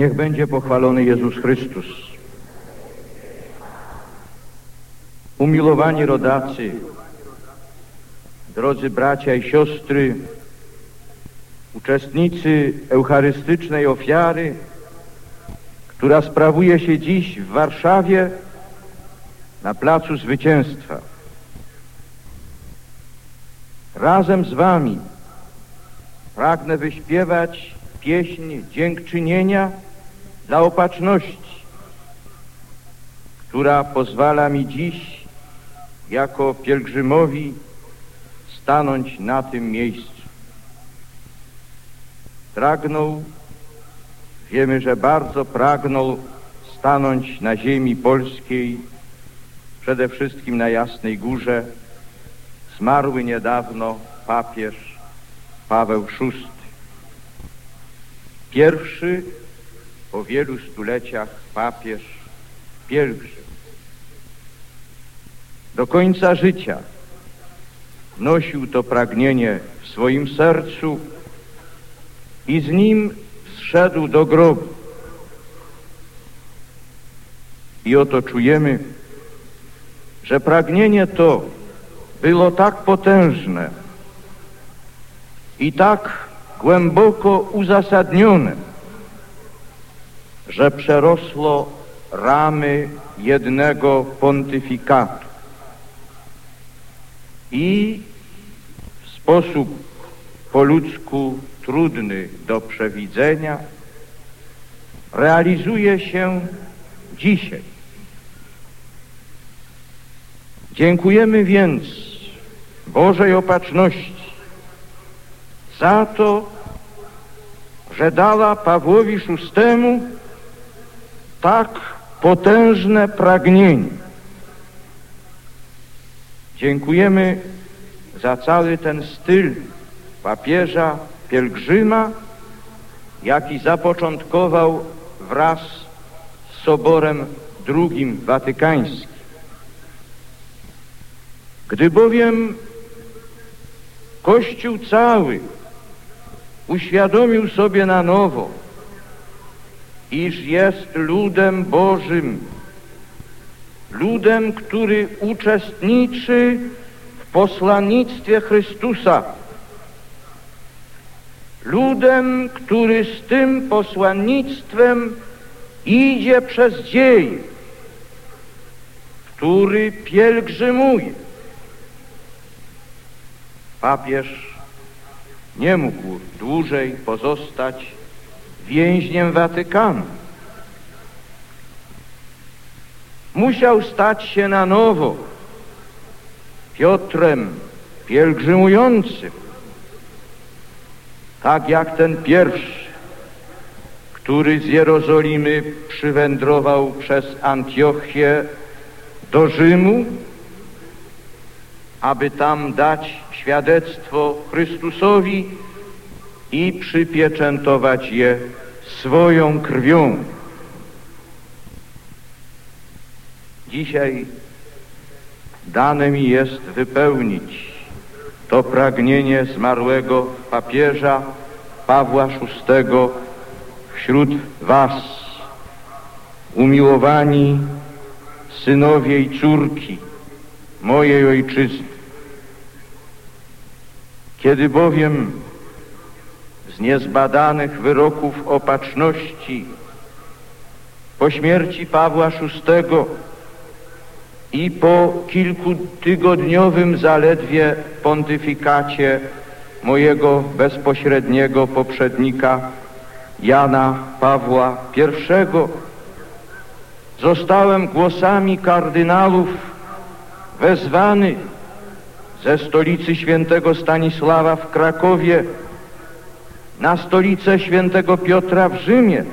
Niech będzie pochwalony Jezus Chrystus. Umiłowani rodacy, drodzy bracia i siostry, uczestnicy eucharystycznej ofiary, która sprawuje się dziś w Warszawie na Placu Zwycięstwa. Razem z wami pragnę wyśpiewać pieśń dziękczynienia dla opatrzności, która pozwala mi dziś jako pielgrzymowi stanąć na tym miejscu. Pragnął, wiemy, że bardzo pragnął stanąć na ziemi polskiej, przede wszystkim na Jasnej Górze, zmarły niedawno papież Paweł VI. Pierwszy po wielu stuleciach papież pielgrzym. Do końca życia nosił to pragnienie w swoim sercu i z nim zszedł do grobu. I oto czujemy, że pragnienie to było tak potężne i tak głęboko uzasadnione, że przerosło ramy jednego pontyfikatu i w sposób po ludzku trudny do przewidzenia realizuje się dzisiaj. Dziękujemy więc Bożej Opatrzności za to, że dała Pawłowi VI tak potężne pragnienie. Dziękujemy za cały ten styl papieża, pielgrzyma, jaki zapoczątkował wraz z Soborem II Watykańskim. Gdy bowiem Kościół cały uświadomił sobie na nowo, iż jest ludem Bożym, ludem, który uczestniczy w posłannictwie Chrystusa, ludem, który z tym posłannictwem idzie przez dzieje, który pielgrzymuje. Papież nie mógł dłużej pozostać więźniem Watykanu. Musiał stać się na nowo Piotrem pielgrzymującym, tak jak ten pierwszy, który z Jerozolimy przywędrował przez Antiochię do Rzymu, aby tam dać świadectwo Chrystusowi i przypieczętować je swoją krwią. Dzisiaj dane mi jest wypełnić to pragnienie zmarłego papieża Pawła VI wśród Was, umiłowani synowie i córki mojej ojczyzny. Kiedy bowiem niezbadanych wyroków opatrzności. Po śmierci Pawła VI i po kilkutygodniowym zaledwie pontyfikacie mojego bezpośredniego poprzednika Jana Pawła I zostałem głosami kardynałów wezwany ze stolicy świętego Stanisława w Krakowie na stolicę świętego Piotra w Rzymie.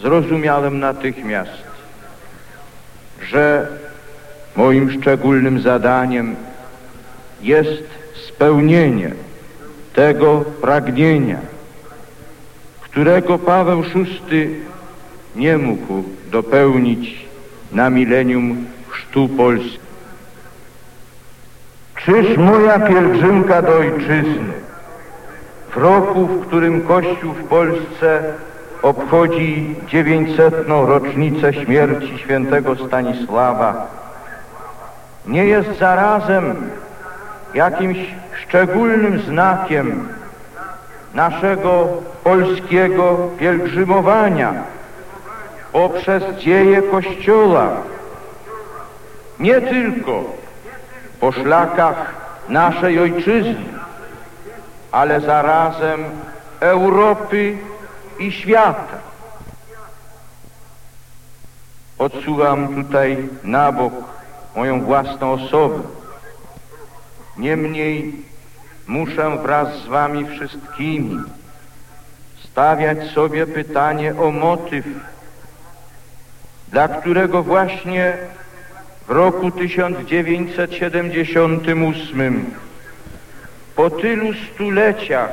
Zrozumiałem natychmiast, że moim szczególnym zadaniem jest spełnienie tego pragnienia, którego Paweł VI nie mógł dopełnić na milenium chrztu Polski. Czyż moja pielgrzymka do ojczyzny w roku, w którym Kościół w Polsce obchodzi 900. rocznicę śmierci świętego Stanisława, nie jest zarazem jakimś szczególnym znakiem naszego polskiego pielgrzymowania poprzez dzieje Kościoła, nie tylko po szlakach naszej ojczyzny, ale zarazem Europy i świata. Odsuwam tutaj na bok moją własną osobę. Niemniej muszę wraz z wami wszystkimi stawiać sobie pytanie o motyw, dla którego właśnie w roku 1978 po tylu stuleciach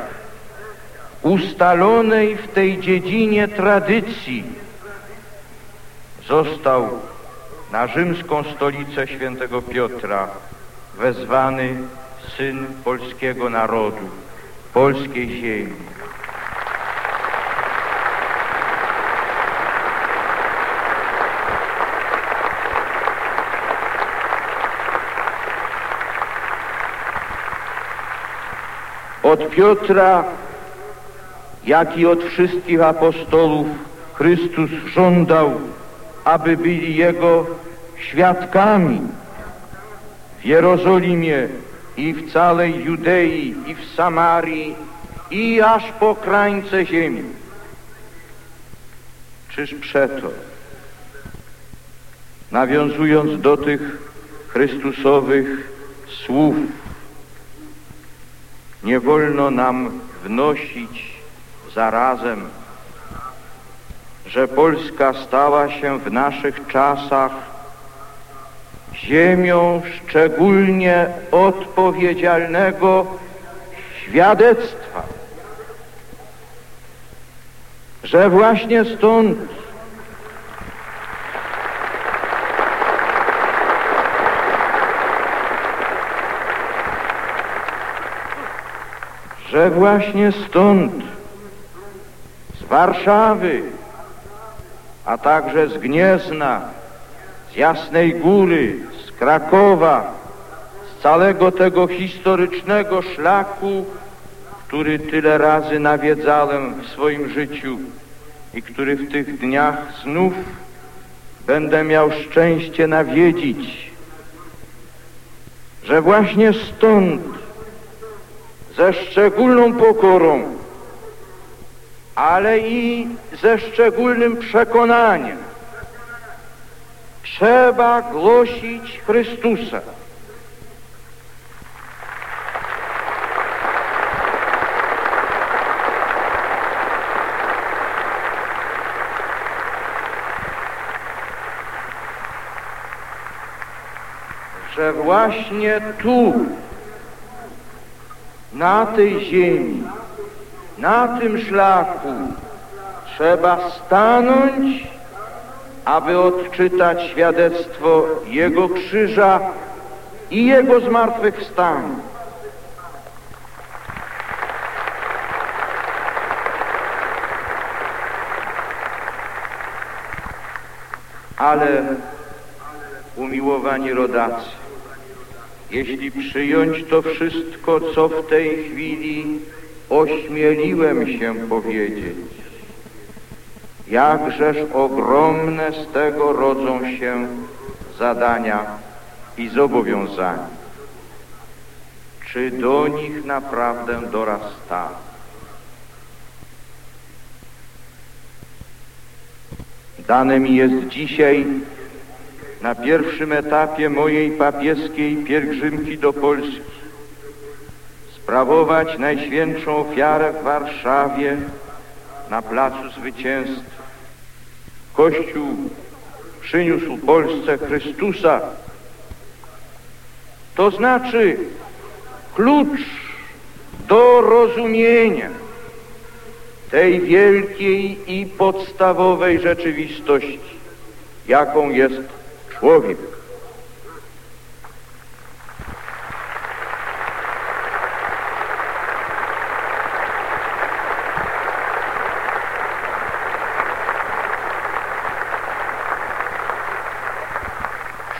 ustalonej w tej dziedzinie tradycji został na rzymską stolicę świętego Piotra wezwany syn polskiego narodu, polskiej ziemi. Od Piotra, jak i od wszystkich apostołów Chrystus żądał, aby byli Jego świadkami w Jerozolimie i w całej Judei i w Samarii i aż po krańce ziemi. Czyż przeto, nawiązując do tych Chrystusowych słów, nie wolno nam wnosić zarazem, że Polska stała się w naszych czasach ziemią szczególnie odpowiedzialnego świadectwa, że właśnie stąd że właśnie stąd, z Warszawy, a także z Gniezna, z Jasnej Góry, z Krakowa, z całego tego historycznego szlaku, który tyle razy nawiedzałem w swoim życiu i który w tych dniach znów będę miał szczęście nawiedzić, że właśnie stąd ze szczególną pokorą, ale i ze szczególnym przekonaniem trzeba głosić Chrystusa. Że właśnie tu na tej ziemi, na tym szlaku trzeba stanąć, aby odczytać świadectwo Jego krzyża i Jego zmartwychwstania. Ale umiłowani rodacy, jeśli przyjąć to wszystko, co w tej chwili ośmieliłem się powiedzieć, jakżeż ogromne z tego rodzą się zadania i zobowiązania. Czy do nich naprawdę dorastamy? Dane mi jest dzisiaj na pierwszym etapie mojej papieskiej pielgrzymki do Polski sprawować Najświętszą ofiarę w Warszawie na Placu Zwycięstwa. Kościół przyniósł Polsce Chrystusa, to znaczy klucz do rozumienia tej wielkiej i podstawowej rzeczywistości, jaką jest człowiek.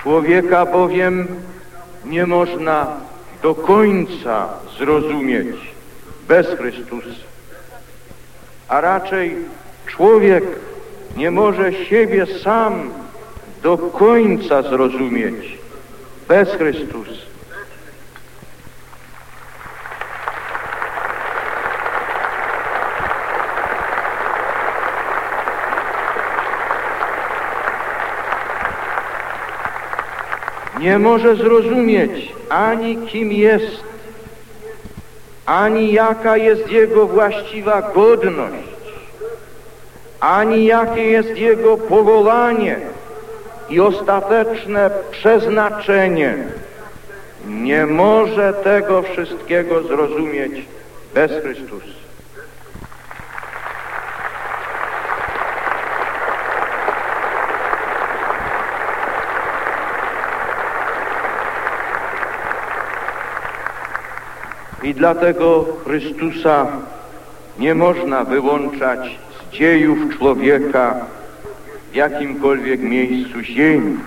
Człowieka bowiem nie można do końca zrozumieć bez Chrystusa, a raczej człowiek nie może siebie sam do końca zrozumieć bez Chrystusa. nie może zrozumieć ani kim jest, ani jaka jest jego właściwa godność, ani jakie jest jego powołanie i ostateczne przeznaczenie. Nie może tego wszystkiego zrozumieć bez Chrystusa. I dlatego Chrystusa nie można wyłączać z dziejów człowieka w jakimkolwiek miejscu ziemi.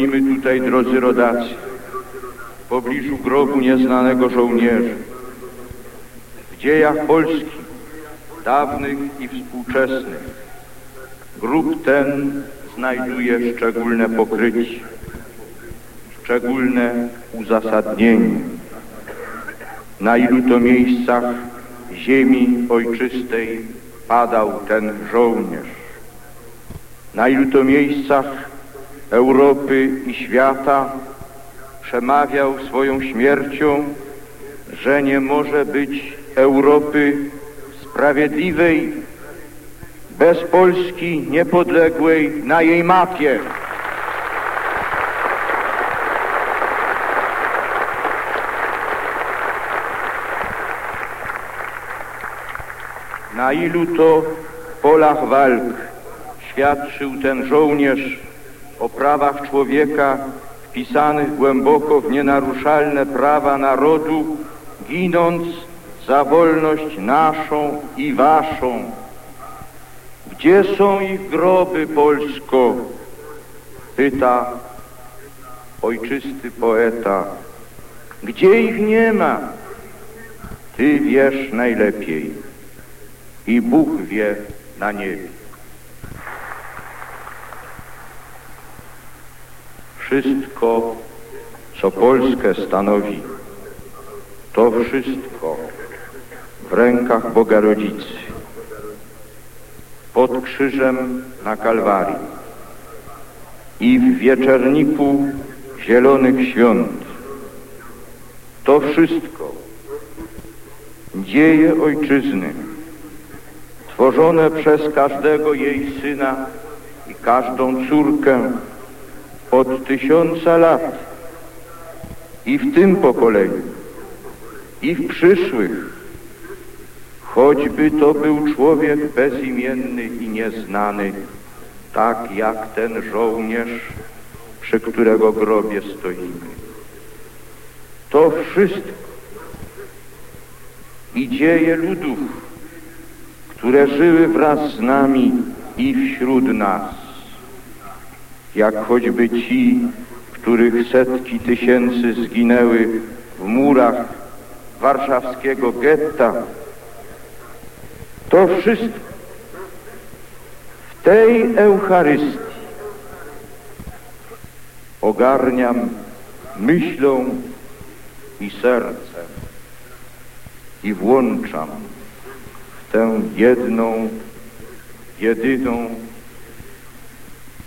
Stoimy tutaj, drodzy rodacy, w pobliżu grobu nieznanego żołnierza. W dziejach Polski, dawnych i współczesnych, grób ten znajduje szczególne pokrycie, szczególne uzasadnienie. Na ilu to miejscach ziemi ojczystej padał ten żołnierz. Na ilu to miejscach Europy i świata przemawiał swoją śmiercią, że nie może być Europy sprawiedliwej bez Polski niepodległej na jej mapie. Na ilu to polach walk świadczył ten żołnierz o prawach człowieka wpisanych głęboko w nienaruszalne prawa narodu, ginąc za wolność naszą i waszą. Gdzie są ich groby, Polsko? Pyta ojczysty poeta. Gdzie ich nie ma? Ty wiesz najlepiej i Bóg wie na niebie. Wszystko, co Polskę stanowi, to wszystko w rękach Boga Rodzicy, pod krzyżem na Kalwarii i w wieczerniku zielonych świąt. To wszystko, dzieje ojczyzny, tworzone przez każdego jej syna i każdą córkę od tysiąca lat. I w tym pokoleniu, i w przyszłych, choćby to był człowiek bezimienny i nieznany, tak jak ten żołnierz, przy którego grobie stoimy. To wszystko. I dzieje ludów, które żyły wraz z nami i wśród nas, jak choćby ci, których setki tysięcy zginęły w murach warszawskiego getta. To wszystko w tej Eucharystii ogarniam myślą i sercem i włączam w tę jedną, jedyną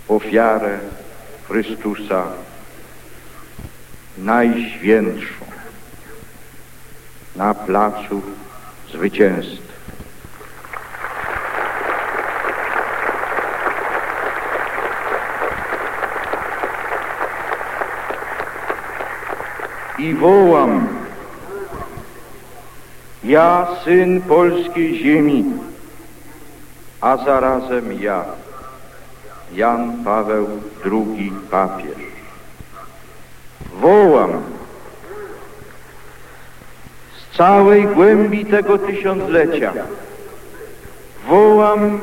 ofiarę Chrystusa najświętszą na placu zwycięstwa. I wołam, ja, syn polskiej ziemi, a zarazem ja, Jan Paweł II papież. Wołam z całej głębi tego tysiąclecia. Wołam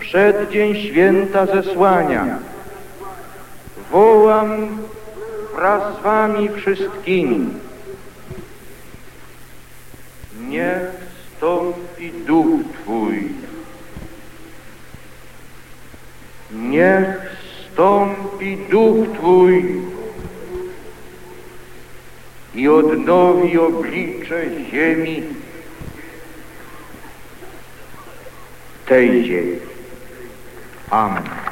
przed dzień święta zesłania. Wołam wraz z wami wszystkimi. Niech stąpi duch Twój. Niech stąpi duch Twój i odnowi oblicze ziemi tej ziemi. Amen.